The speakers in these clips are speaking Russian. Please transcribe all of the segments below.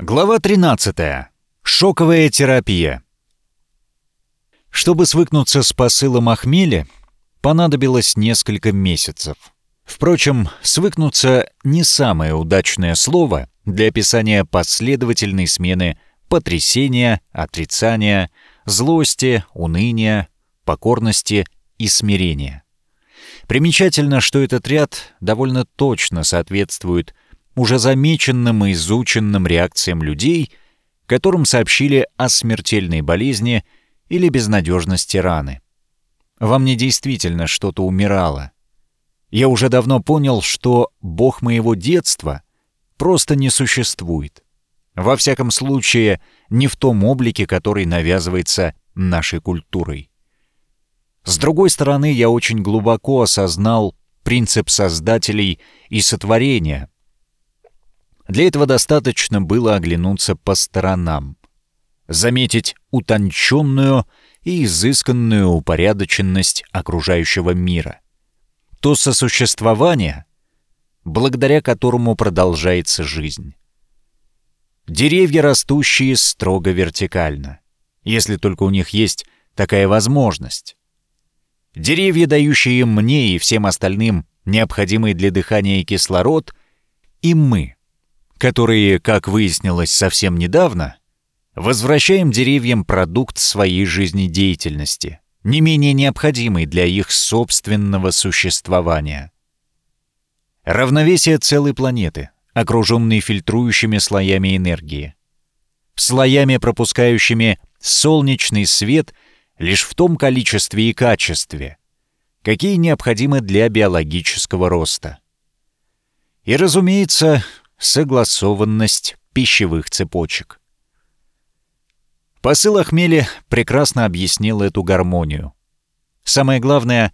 Глава 13. Шоковая терапия. Чтобы свыкнуться с посылом охмеля, понадобилось несколько месяцев. Впрочем, свыкнуться не самое удачное слово для описания последовательной смены потрясения, отрицания, злости, уныния, покорности и смирения. Примечательно, что этот ряд довольно точно соответствует уже замеченным и изученным реакциям людей, которым сообщили о смертельной болезни или безнадежности раны. Во мне действительно что-то умирало. Я уже давно понял, что Бог моего детства просто не существует. Во всяком случае, не в том облике, который навязывается нашей культурой. С другой стороны, я очень глубоко осознал принцип создателей и сотворения, для этого достаточно было оглянуться по сторонам, заметить утонченную и изысканную упорядоченность окружающего мира. То сосуществование, благодаря которому продолжается жизнь. Деревья, растущие строго вертикально, если только у них есть такая возможность. Деревья, дающие мне и всем остальным необходимый для дыхания кислород, и мы — которые, как выяснилось совсем недавно, возвращаем деревьям продукт своей жизнедеятельности, не менее необходимый для их собственного существования. Равновесие целой планеты, окруженной фильтрующими слоями энергии. Слоями, пропускающими солнечный свет лишь в том количестве и качестве, какие необходимы для биологического роста. И, разумеется, согласованность пищевых цепочек. Посыл Ахмели прекрасно объяснил эту гармонию. Самое главное,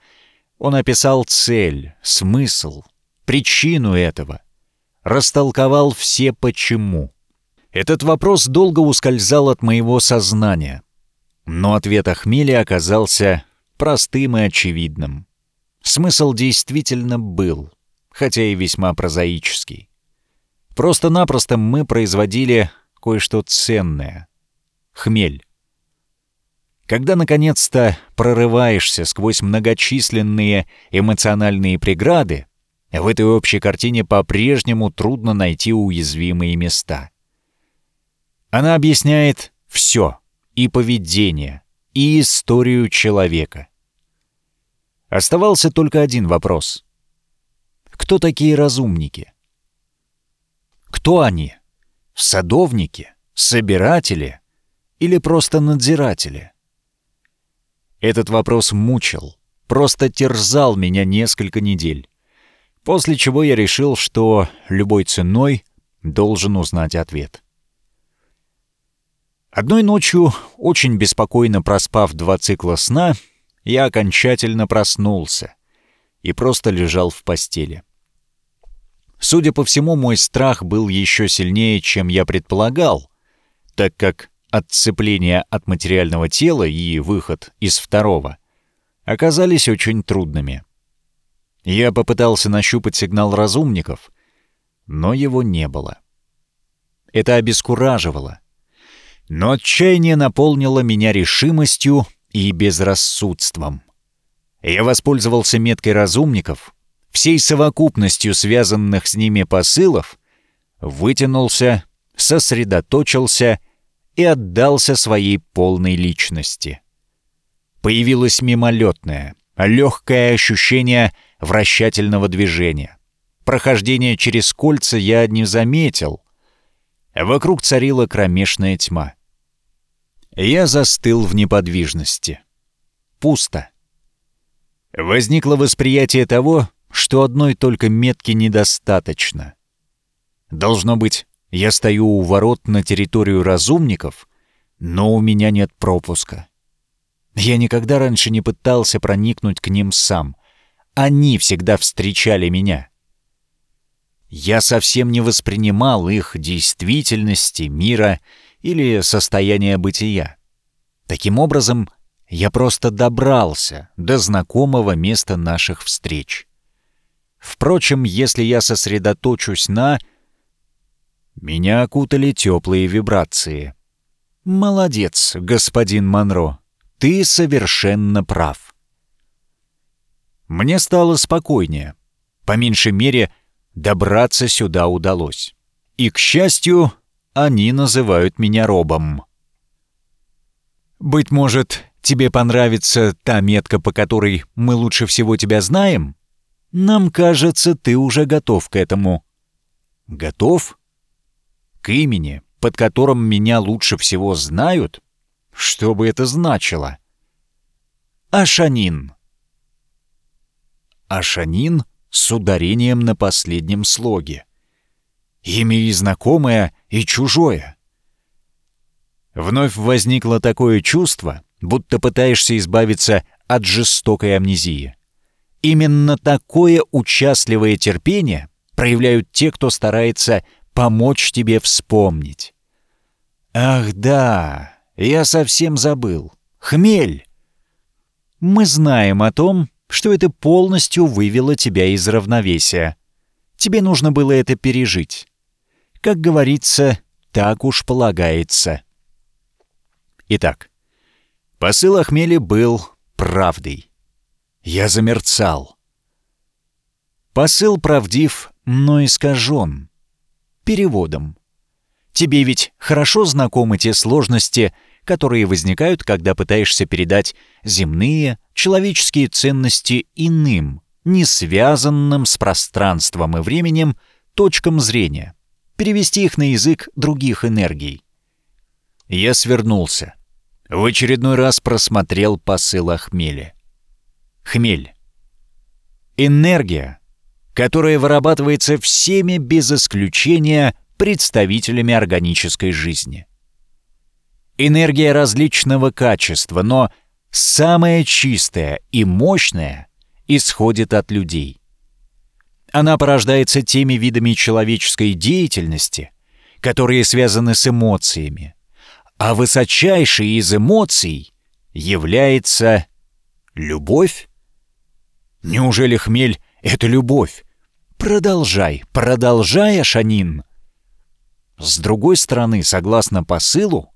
он описал цель, смысл, причину этого, растолковал все почему. Этот вопрос долго ускользал от моего сознания, но ответ Ахмели оказался простым и очевидным. Смысл действительно был, хотя и весьма прозаический. Просто-напросто мы производили кое-что ценное — хмель. Когда наконец-то прорываешься сквозь многочисленные эмоциональные преграды, в этой общей картине по-прежнему трудно найти уязвимые места. Она объясняет все — и поведение, и историю человека. Оставался только один вопрос. Кто такие разумники? Кто они? Садовники? Собиратели? Или просто надзиратели? Этот вопрос мучил, просто терзал меня несколько недель. После чего я решил, что любой ценой должен узнать ответ. Одной ночью, очень беспокойно проспав два цикла сна, я окончательно проснулся и просто лежал в постели. Судя по всему, мой страх был еще сильнее, чем я предполагал, так как отцепление от материального тела и выход из второго оказались очень трудными. Я попытался нащупать сигнал разумников, но его не было. Это обескураживало. Но отчаяние наполнило меня решимостью и безрассудством. Я воспользовался меткой разумников всей совокупностью связанных с ними посылов, вытянулся, сосредоточился и отдался своей полной личности. Появилось мимолетное, легкое ощущение вращательного движения. Прохождение через кольца я не заметил. Вокруг царила кромешная тьма. Я застыл в неподвижности. Пусто. Возникло восприятие того, что одной только метки недостаточно. Должно быть, я стою у ворот на территорию разумников, но у меня нет пропуска. Я никогда раньше не пытался проникнуть к ним сам. Они всегда встречали меня. Я совсем не воспринимал их действительности, мира или состояния бытия. Таким образом, я просто добрался до знакомого места наших встреч. Впрочем, если я сосредоточусь на... Меня окутали теплые вибрации. «Молодец, господин Монро, ты совершенно прав». Мне стало спокойнее. По меньшей мере, добраться сюда удалось. И, к счастью, они называют меня Робом. «Быть может, тебе понравится та метка, по которой мы лучше всего тебя знаем? Нам кажется, ты уже готов к этому». «Готов?» «К имени, под которым меня лучше всего знают? Что бы это значило?» «Ашанин». «Ашанин» с ударением на последнем слоге. Имя и знакомое, и чужое. Вновь возникло такое чувство, будто пытаешься избавиться от жестокой амнезии. Именно такое участливое терпение проявляют те, кто старается помочь тебе вспомнить. Ах да, я совсем забыл. Хмель. Мы знаем о том, что это полностью вывело тебя из равновесия. Тебе нужно было это пережить. Как говорится, так уж полагается. Итак, посыл Ахмели был правдой. Я замерцал. Посыл правдив, но искажен. Переводом. Тебе ведь хорошо знакомы те сложности, которые возникают, когда пытаешься передать земные, человеческие ценности иным, не связанным с пространством и временем, точкам зрения, перевести их на язык других энергий. Я свернулся. В очередной раз просмотрел посыл о хмеле. Хмель. Энергия, которая вырабатывается всеми без исключения представителями органической жизни. Энергия различного качества, но самая чистая и мощная исходит от людей. Она порождается теми видами человеческой деятельности, которые связаны с эмоциями, а высочайшей из эмоций является любовь? Неужели хмель — это любовь? Продолжай, продолжай, Ашанин. С другой стороны, согласно посылу,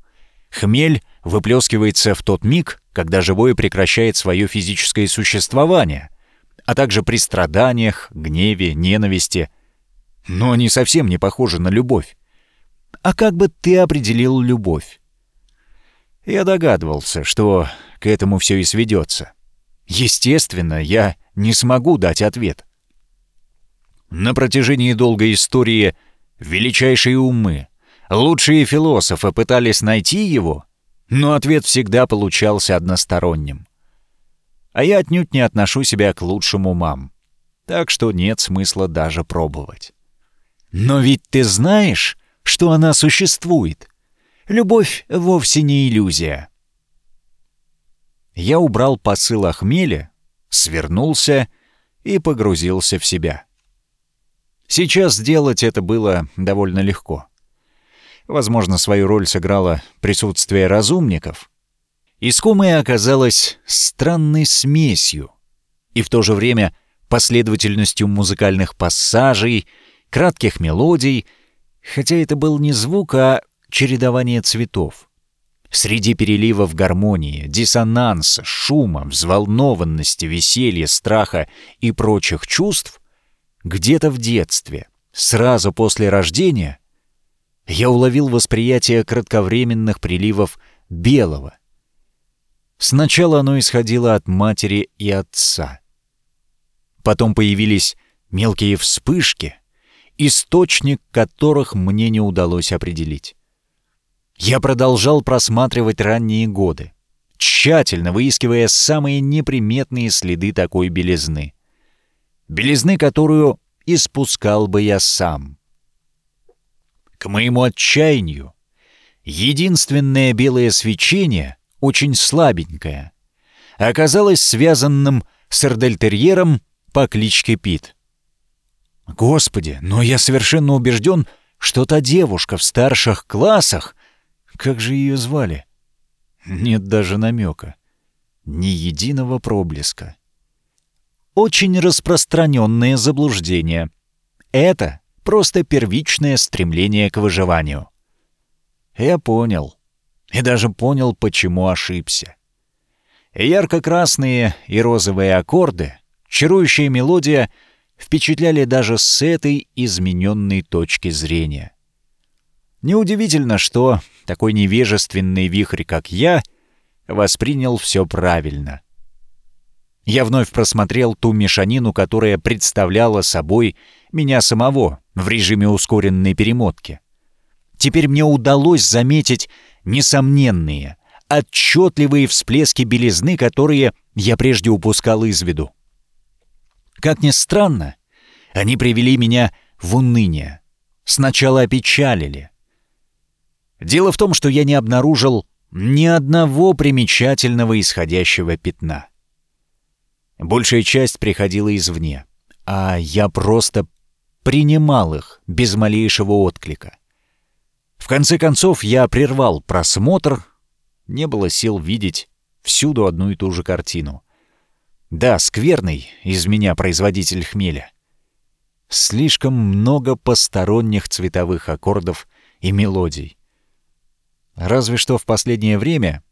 хмель выплескивается в тот миг, когда живое прекращает свое физическое существование, а также при страданиях, гневе, ненависти. Но они совсем не похожи на любовь. А как бы ты определил любовь? Я догадывался, что к этому все и сведется. Естественно, я не смогу дать ответ. На протяжении долгой истории величайшие умы, лучшие философы пытались найти его, но ответ всегда получался односторонним. А я отнюдь не отношу себя к лучшим умам, так что нет смысла даже пробовать. Но ведь ты знаешь, что она существует. Любовь вовсе не иллюзия. Я убрал посыл о хмеле, свернулся и погрузился в себя. Сейчас сделать это было довольно легко. Возможно, свою роль сыграло присутствие разумников. Искомая оказалась странной смесью и в то же время последовательностью музыкальных пассажей, кратких мелодий, хотя это был не звук, а чередование цветов. Среди переливов гармонии, диссонанса, шума, взволнованности, веселья, страха и прочих чувств, где-то в детстве, сразу после рождения, я уловил восприятие кратковременных приливов белого. Сначала оно исходило от матери и отца. Потом появились мелкие вспышки, источник которых мне не удалось определить. Я продолжал просматривать ранние годы, тщательно выискивая самые неприметные следы такой белизны. Белизны, которую испускал бы я сам. К моему отчаянию, единственное белое свечение, очень слабенькое, оказалось связанным с эрдельтерьером по кличке Пит. Господи, но я совершенно убежден, что та девушка в старших классах как же ее звали? Нет даже намека. Ни единого проблеска. Очень распространенное заблуждение. Это просто первичное стремление к выживанию. Я понял. И даже понял, почему ошибся. Ярко-красные и розовые аккорды, чарующая мелодия впечатляли даже с этой измененной точки зрения. Неудивительно, что такой невежественный вихрь, как я, воспринял все правильно. Я вновь просмотрел ту мешанину, которая представляла собой меня самого в режиме ускоренной перемотки. Теперь мне удалось заметить несомненные, отчетливые всплески белизны, которые я прежде упускал из виду. Как ни странно, они привели меня в уныние. Сначала опечалили. Дело в том, что я не обнаружил ни одного примечательного исходящего пятна. Большая часть приходила извне, а я просто принимал их без малейшего отклика. В конце концов я прервал просмотр, не было сил видеть всюду одну и ту же картину. Да, скверный из меня производитель хмеля. Слишком много посторонних цветовых аккордов и мелодий. Разве что в последнее время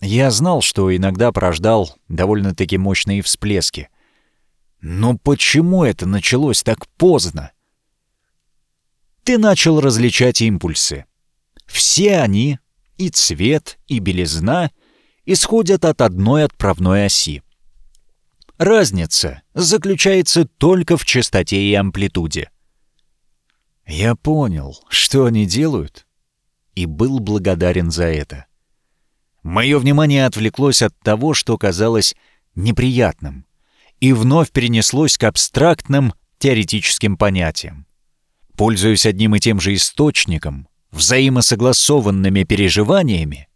я знал, что иногда порождал довольно-таки мощные всплески. Но почему это началось так поздно? Ты начал различать импульсы. Все они, и цвет, и белизна, исходят от одной отправной оси. Разница заключается только в частоте и амплитуде. Я понял, что они делают, и был благодарен за это. Мое внимание отвлеклось от того, что казалось неприятным, и вновь перенеслось к абстрактным теоретическим понятиям. Пользуясь одним и тем же источником, взаимосогласованными переживаниями,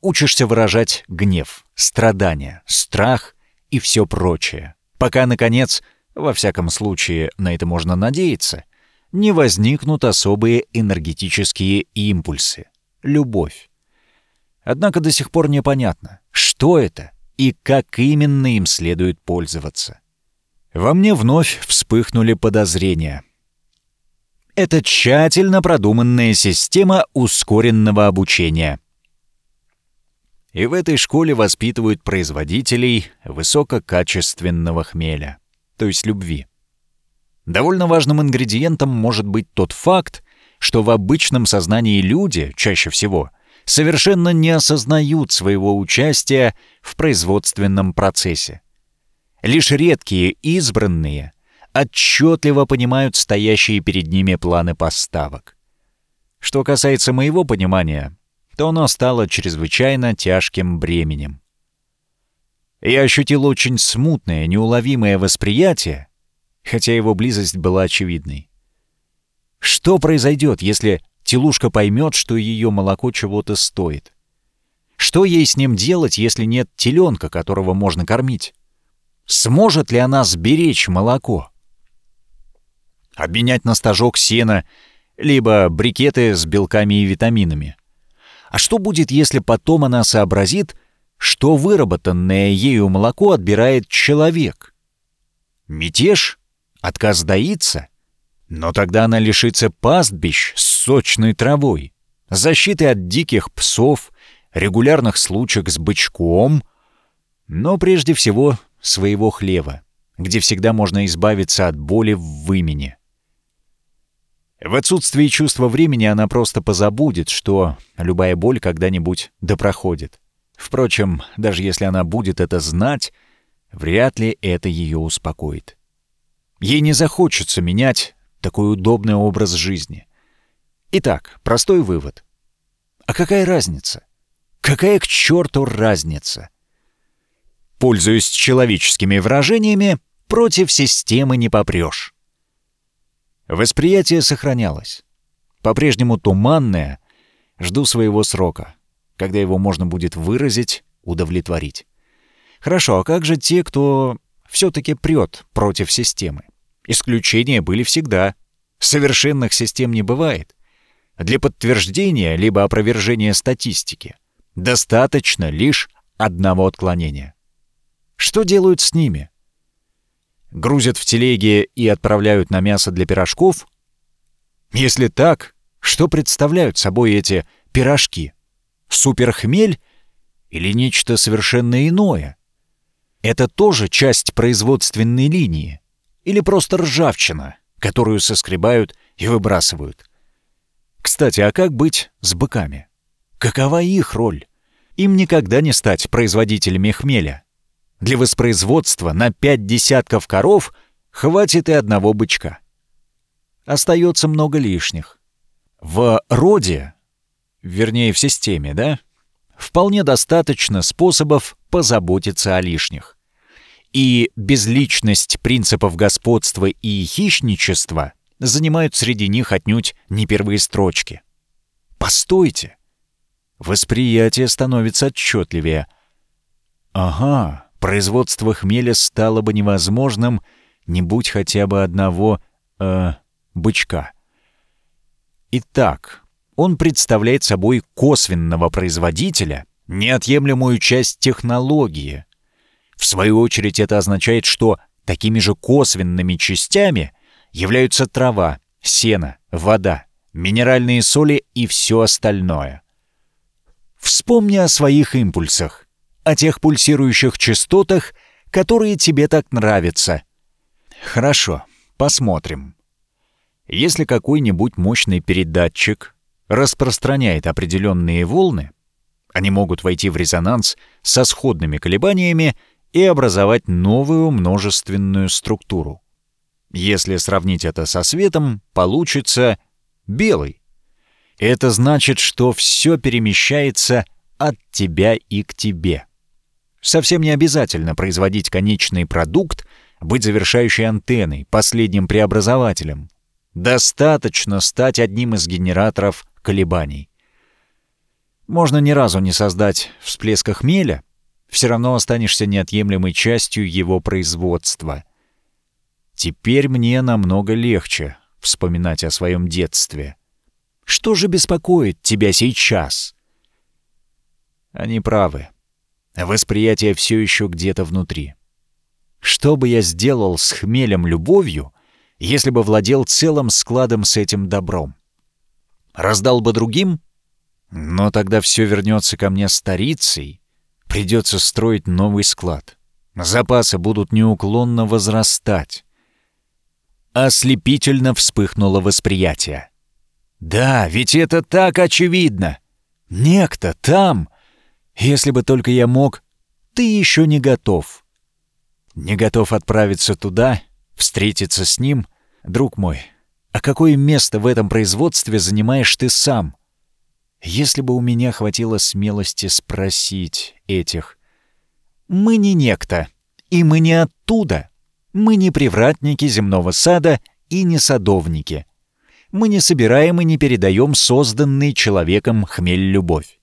учишься выражать гнев, страдания, страх и все прочее, пока, наконец, во всяком случае, на это можно надеяться, не возникнут особые энергетические импульсы — любовь. Однако до сих пор непонятно, что это и как именно им следует пользоваться. Во мне вновь вспыхнули подозрения. Это тщательно продуманная система ускоренного обучения. И в этой школе воспитывают производителей высококачественного хмеля, то есть любви. Довольно важным ингредиентом может быть тот факт, что в обычном сознании люди, чаще всего, совершенно не осознают своего участия в производственном процессе. Лишь редкие избранные отчетливо понимают стоящие перед ними планы поставок. Что касается моего понимания, то оно стало чрезвычайно тяжким бременем. Я ощутил очень смутное, неуловимое восприятие, хотя его близость была очевидной. Что произойдет, если Телушка поймет, что ее молоко чего-то стоит. Что ей с ним делать, если нет теленка, которого можно кормить? Сможет ли она сберечь молоко? Обменять на стажок сена, либо брикеты с белками и витаминами. А что будет, если потом она сообразит, что выработанное ею молоко отбирает человек? Мятеж? Отказ доиться? Но тогда она лишится пастбищ с сочной травой, защиты от диких псов, регулярных случаев с бычком, но прежде всего своего хлева, где всегда можно избавиться от боли в вымене. В отсутствии чувства времени она просто позабудет, что любая боль когда-нибудь да проходит. Впрочем, даже если она будет это знать, вряд ли это ее успокоит. Ей не захочется менять такой удобный образ жизни. Итак, простой вывод. А какая разница? Какая к черту разница? Пользуясь человеческими выражениями, против системы не попрешь. Восприятие сохранялось. По-прежнему туманное, жду своего срока, когда его можно будет выразить, удовлетворить. Хорошо, а как же те, кто все-таки прет против системы? Исключения были всегда. Совершенных систем не бывает. Для подтверждения либо опровержения статистики достаточно лишь одного отклонения. Что делают с ними? грузят в телеги и отправляют на мясо для пирожков? Если так, что представляют собой эти пирожки? Суперхмель или нечто совершенно иное? Это тоже часть производственной линии? Или просто ржавчина, которую соскребают и выбрасывают? Кстати, а как быть с быками? Какова их роль? Им никогда не стать производителями хмеля. Для воспроизводства на пять десятков коров хватит и одного бычка. Остается много лишних. В роде, вернее в системе, да, вполне достаточно способов позаботиться о лишних. И безличность принципов господства и хищничества занимают среди них отнюдь не первые строчки. Постойте! Восприятие становится отчетливее. Ага, производство хмеля стало бы невозможным, не будь хотя бы одного, э, бычка. Итак, он представляет собой косвенного производителя, неотъемлемую часть технологии. В свою очередь это означает, что такими же косвенными частями являются трава, сено, вода, минеральные соли и все остальное. Вспомни о своих импульсах о тех пульсирующих частотах, которые тебе так нравятся. Хорошо, посмотрим. Если какой-нибудь мощный передатчик распространяет определенные волны, они могут войти в резонанс со сходными колебаниями и образовать новую множественную структуру. Если сравнить это со светом, получится белый. Это значит, что все перемещается от тебя и к тебе. Совсем не обязательно производить конечный продукт, быть завершающей антенной, последним преобразователем. Достаточно стать одним из генераторов колебаний. Можно ни разу не создать всплеска хмеля, все равно останешься неотъемлемой частью его производства. Теперь мне намного легче вспоминать о своем детстве. Что же беспокоит тебя сейчас? Они правы. Восприятие все еще где-то внутри. Что бы я сделал с хмелем любовью, если бы владел целым складом с этим добром? Раздал бы другим? Но тогда все вернется ко мне старицей. Придется строить новый склад. Запасы будут неуклонно возрастать. Ослепительно вспыхнуло восприятие. Да, ведь это так очевидно. Некто там если бы только я мог, ты еще не готов. Не готов отправиться туда, встретиться с ним, друг мой. А какое место в этом производстве занимаешь ты сам? Если бы у меня хватило смелости спросить этих. Мы не некто, и мы не оттуда. Мы не привратники земного сада и не садовники. Мы не собираем и не передаем созданный человеком хмель-любовь.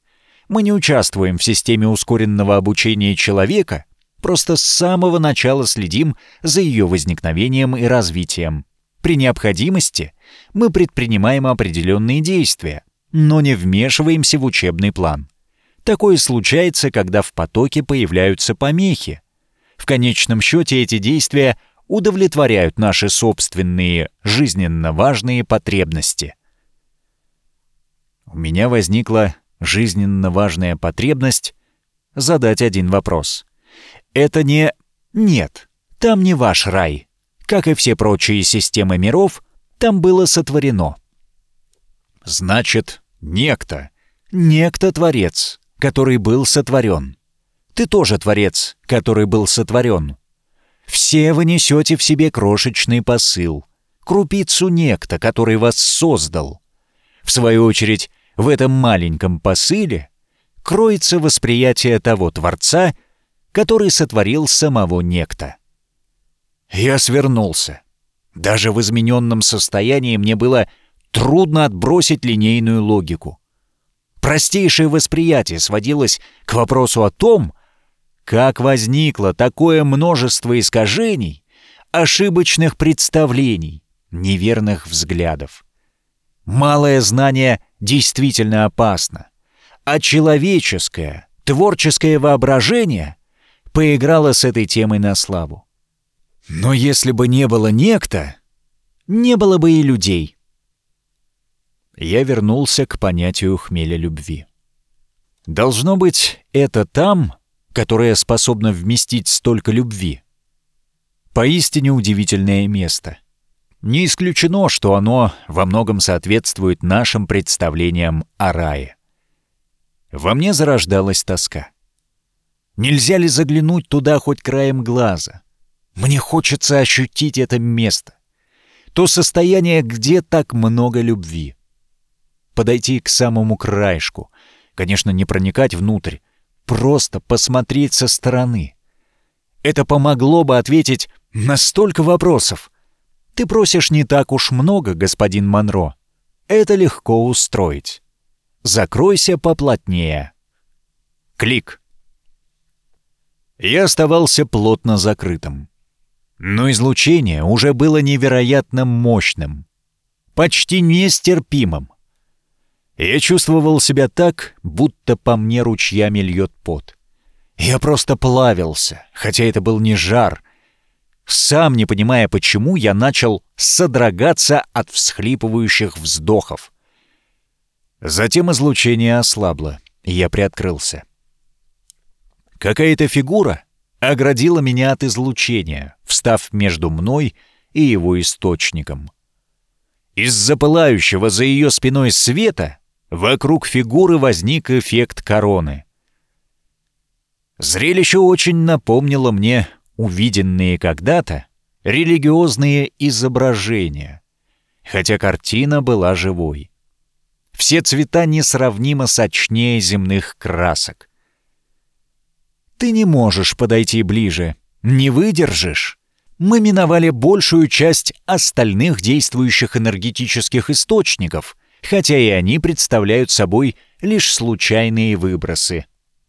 Мы не участвуем в системе ускоренного обучения человека, просто с самого начала следим за ее возникновением и развитием. При необходимости мы предпринимаем определенные действия, но не вмешиваемся в учебный план. Такое случается, когда в потоке появляются помехи. В конечном счете эти действия удовлетворяют наши собственные жизненно важные потребности. У меня возникла жизненно важная потребность задать один вопрос. Это не «нет, там не ваш рай». Как и все прочие системы миров, там было сотворено. Значит, некто, некто-творец, который был сотворен. Ты тоже творец, который был сотворен. Все вы несете в себе крошечный посыл, крупицу некто, который вас создал. В свою очередь, в этом маленьком посыле кроется восприятие того Творца, который сотворил самого некто. Я свернулся. Даже в измененном состоянии мне было трудно отбросить линейную логику. Простейшее восприятие сводилось к вопросу о том, как возникло такое множество искажений, ошибочных представлений, неверных взглядов. Малое знание действительно опасно, а человеческое, творческое воображение поиграло с этой темой на славу. Но если бы не было некто, не было бы и людей. Я вернулся к понятию хмеля любви. Должно быть, это там, которое способно вместить столько любви. Поистине удивительное место. Не исключено, что оно во многом соответствует нашим представлениям о рае. Во мне зарождалась тоска. Нельзя ли заглянуть туда хоть краем глаза? Мне хочется ощутить это место. То состояние, где так много любви. Подойти к самому краешку. Конечно, не проникать внутрь. Просто посмотреть со стороны. Это помогло бы ответить на столько вопросов. Ты просишь не так уж много, господин Монро. Это легко устроить. Закройся поплотнее. Клик. Я оставался плотно закрытым. Но излучение уже было невероятно мощным. Почти нестерпимым. Я чувствовал себя так, будто по мне ручьями льет пот. Я просто плавился, хотя это был не жар — сам не понимая почему, я начал содрогаться от всхлипывающих вздохов. Затем излучение ослабло, и я приоткрылся. Какая-то фигура оградила меня от излучения, встав между мной и его источником. Из-за пылающего за ее спиной света вокруг фигуры возник эффект короны. Зрелище очень напомнило мне увиденные когда-то религиозные изображения, хотя картина была живой. Все цвета несравнимо сочнее земных красок. Ты не можешь подойти ближе, не выдержишь. Мы миновали большую часть остальных действующих энергетических источников, хотя и они представляют собой лишь случайные выбросы.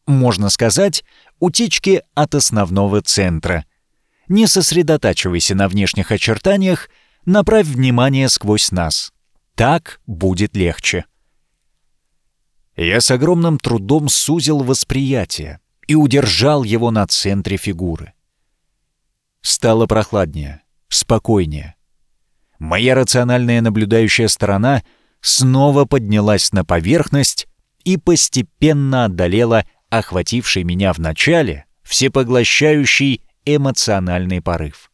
Можно сказать, утечки от основного центра. Не сосредотачивайся на внешних очертаниях, направь внимание сквозь нас. Так будет легче. Я с огромным трудом сузил восприятие и удержал его на центре фигуры. Стало прохладнее, спокойнее. Моя рациональная наблюдающая сторона снова поднялась на поверхность и постепенно одолела охвативший меня в начале всепоглощающий эмоциональный порыв.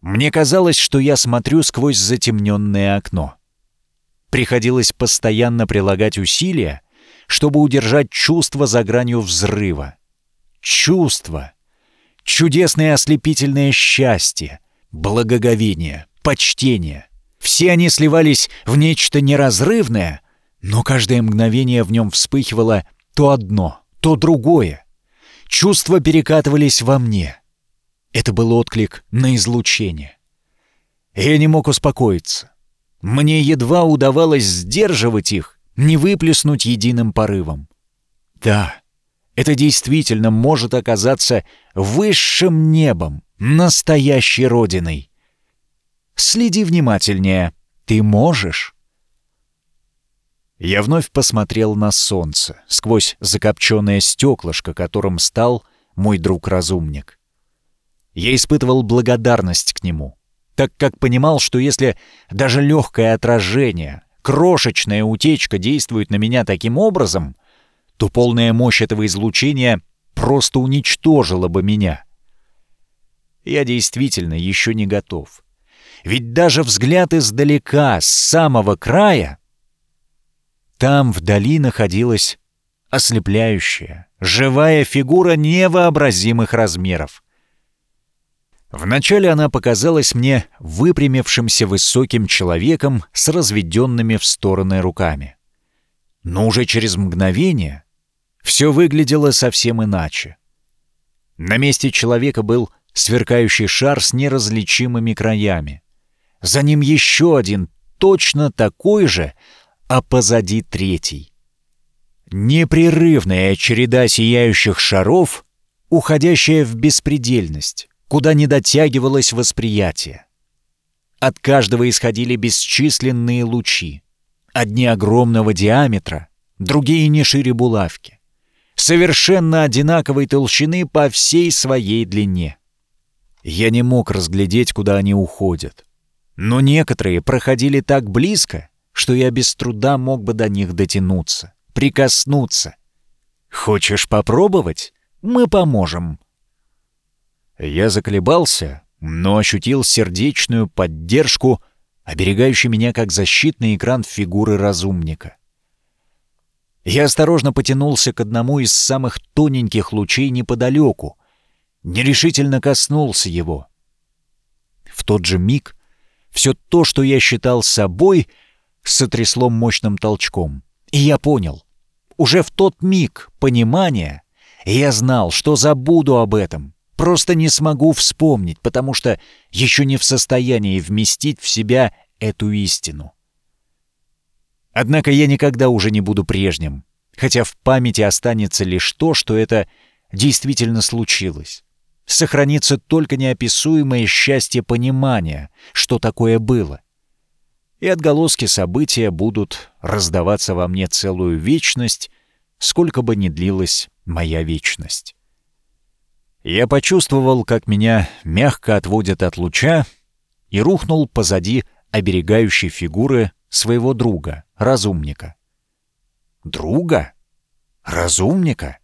Мне казалось, что я смотрю сквозь затемненное окно. Приходилось постоянно прилагать усилия, чтобы удержать чувство за гранью взрыва. Чувство. Чудесное ослепительное счастье, благоговение, почтение. Все они сливались в нечто неразрывное, но каждое мгновение в нем вспыхивало то одно, то другое. Чувства перекатывались во мне. Это был отклик на излучение. Я не мог успокоиться. Мне едва удавалось сдерживать их, не выплеснуть единым порывом. Да, это действительно может оказаться высшим небом, настоящей родиной. Следи внимательнее. Ты можешь. Я вновь посмотрел на солнце, сквозь закопченное стеклышко, которым стал мой друг-разумник. Я испытывал благодарность к нему, так как понимал, что если даже легкое отражение, крошечная утечка действует на меня таким образом, то полная мощь этого излучения просто уничтожила бы меня. Я действительно еще не готов. Ведь даже взгляд издалека, с самого края — там вдали находилась ослепляющая, живая фигура невообразимых размеров. Вначале она показалась мне выпрямившимся высоким человеком с разведенными в стороны руками. Но уже через мгновение все выглядело совсем иначе. На месте человека был сверкающий шар с неразличимыми краями. За ним еще один, точно такой же, а позади третий. Непрерывная череда сияющих шаров, уходящая в беспредельность, куда не дотягивалось восприятие. От каждого исходили бесчисленные лучи. Одни огромного диаметра, другие не шире булавки. Совершенно одинаковой толщины по всей своей длине. Я не мог разглядеть, куда они уходят. Но некоторые проходили так близко, что я без труда мог бы до них дотянуться, прикоснуться. Хочешь попробовать? Мы поможем. Я заколебался, но ощутил сердечную поддержку, оберегающую меня как защитный экран фигуры разумника. Я осторожно потянулся к одному из самых тоненьких лучей неподалеку, нерешительно коснулся его. В тот же миг все то, что я считал собой, сотрясло мощным толчком. И я понял. Уже в тот миг понимания я знал, что забуду об этом. Просто не смогу вспомнить, потому что еще не в состоянии вместить в себя эту истину. Однако я никогда уже не буду прежним, хотя в памяти останется лишь то, что это действительно случилось. Сохранится только неописуемое счастье понимания, что такое было. И отголоски события будут раздаваться во мне целую вечность, сколько бы ни длилась моя вечность. Я почувствовал, как меня мягко отводят от луча, и рухнул позади оберегающей фигуры своего друга, разумника. Друга? Разумника?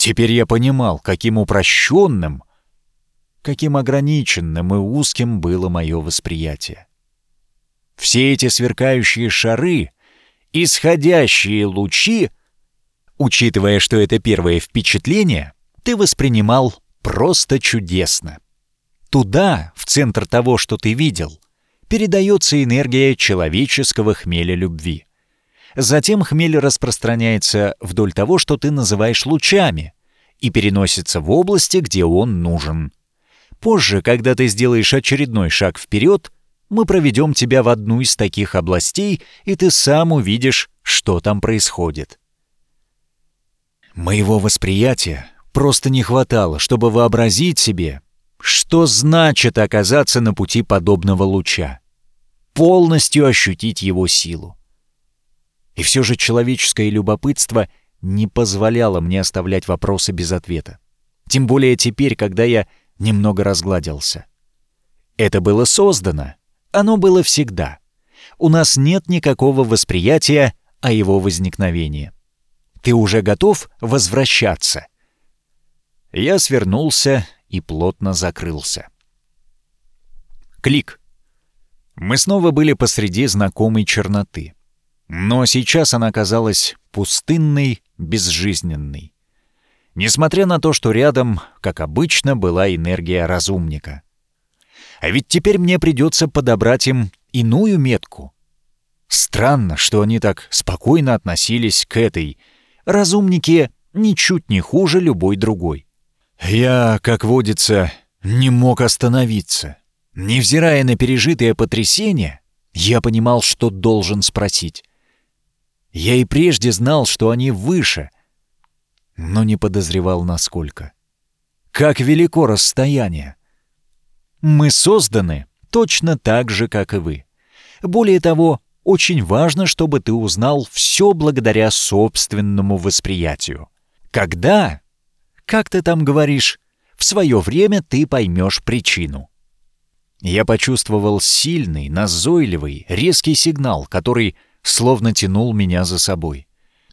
Теперь я понимал, каким упрощенным, каким ограниченным и узким было мое восприятие. Все эти сверкающие шары, исходящие лучи, учитывая, что это первое впечатление, ты воспринимал просто чудесно. Туда, в центр того, что ты видел, передается энергия человеческого хмеля любви. Затем хмель распространяется вдоль того, что ты называешь лучами, и переносится в области, где он нужен. Позже, когда ты сделаешь очередной шаг вперед, мы проведем тебя в одну из таких областей, и ты сам увидишь, что там происходит. Моего восприятия просто не хватало, чтобы вообразить себе, что значит оказаться на пути подобного луча? Полностью ощутить его силу. И все же человеческое любопытство не позволяло мне оставлять вопросы без ответа. Тем более теперь, когда я немного разгладился. Это было создано. Оно было всегда. У нас нет никакого восприятия о его возникновении. Ты уже готов возвращаться? Я свернулся и плотно закрылся. Клик. Мы снова были посреди знакомой черноты. Но сейчас она казалась пустынной, безжизненной. Несмотря на то, что рядом, как обычно, была энергия разумника. А ведь теперь мне придется подобрать им иную метку. Странно, что они так спокойно относились к этой. Разумники ничуть не хуже любой другой. Я, как водится, не мог остановиться. Невзирая на пережитое потрясение, я понимал, что должен спросить. Я и прежде знал, что они выше, но не подозревал, насколько. Как велико расстояние. Мы созданы точно так же, как и вы. Более того, очень важно, чтобы ты узнал все благодаря собственному восприятию. Когда как ты там говоришь, в свое время ты поймешь причину. Я почувствовал сильный, назойливый, резкий сигнал, который словно тянул меня за собой.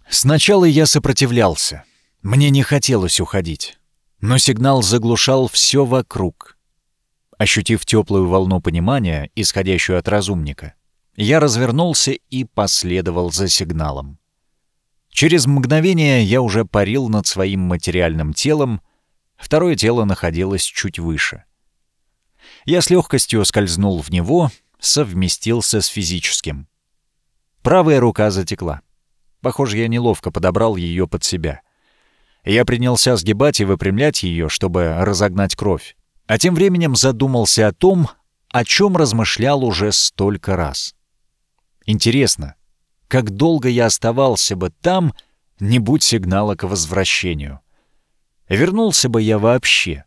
Сначала я сопротивлялся. Мне не хотелось уходить. Но сигнал заглушал все вокруг. Ощутив теплую волну понимания, исходящую от разумника, я развернулся и последовал за сигналом. Через мгновение я уже парил над своим материальным телом, второе тело находилось чуть выше. Я с легкостью скользнул в него, совместился с физическим. Правая рука затекла. Похоже, я неловко подобрал ее под себя. Я принялся сгибать и выпрямлять ее, чтобы разогнать кровь. А тем временем задумался о том, о чем размышлял уже столько раз. Интересно, как долго я оставался бы там, не будь сигнала к возвращению. Вернулся бы я вообще.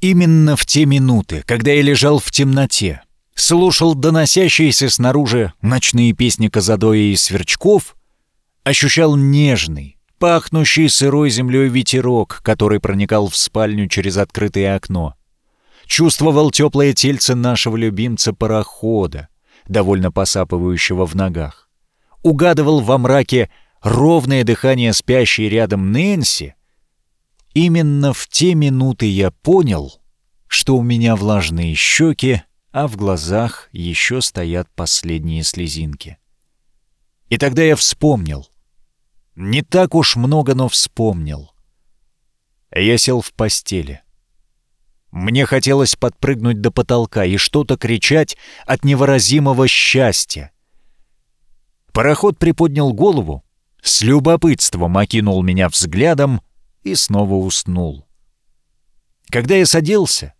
Именно в те минуты, когда я лежал в темноте, слушал доносящиеся снаружи ночные песни Казадоя и Сверчков, ощущал нежный, пахнущий сырой землей ветерок, который проникал в спальню через открытое окно. Чувствовал теплое тельце нашего любимца парохода, довольно посапывающего в ногах. Угадывал во мраке ровное дыхание спящей рядом Нэнси. Именно в те минуты я понял, что у меня влажные щеки, а в глазах еще стоят последние слезинки. И тогда я вспомнил. Не так уж много, но вспомнил. Я сел в постели. Мне хотелось подпрыгнуть до потолка и что-то кричать от невыразимого счастья. Пароход приподнял голову, с любопытством окинул меня взглядом и снова уснул. Когда я садился,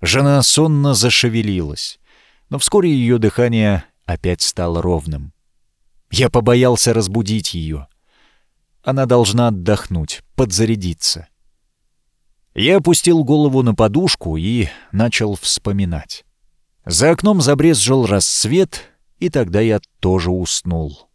жена сонно зашевелилась, но вскоре ее дыхание опять стало ровным. Я побоялся разбудить ее. Она должна отдохнуть, подзарядиться. Я опустил голову на подушку и начал вспоминать. За окном забрезжил рассвет, и тогда я тоже уснул.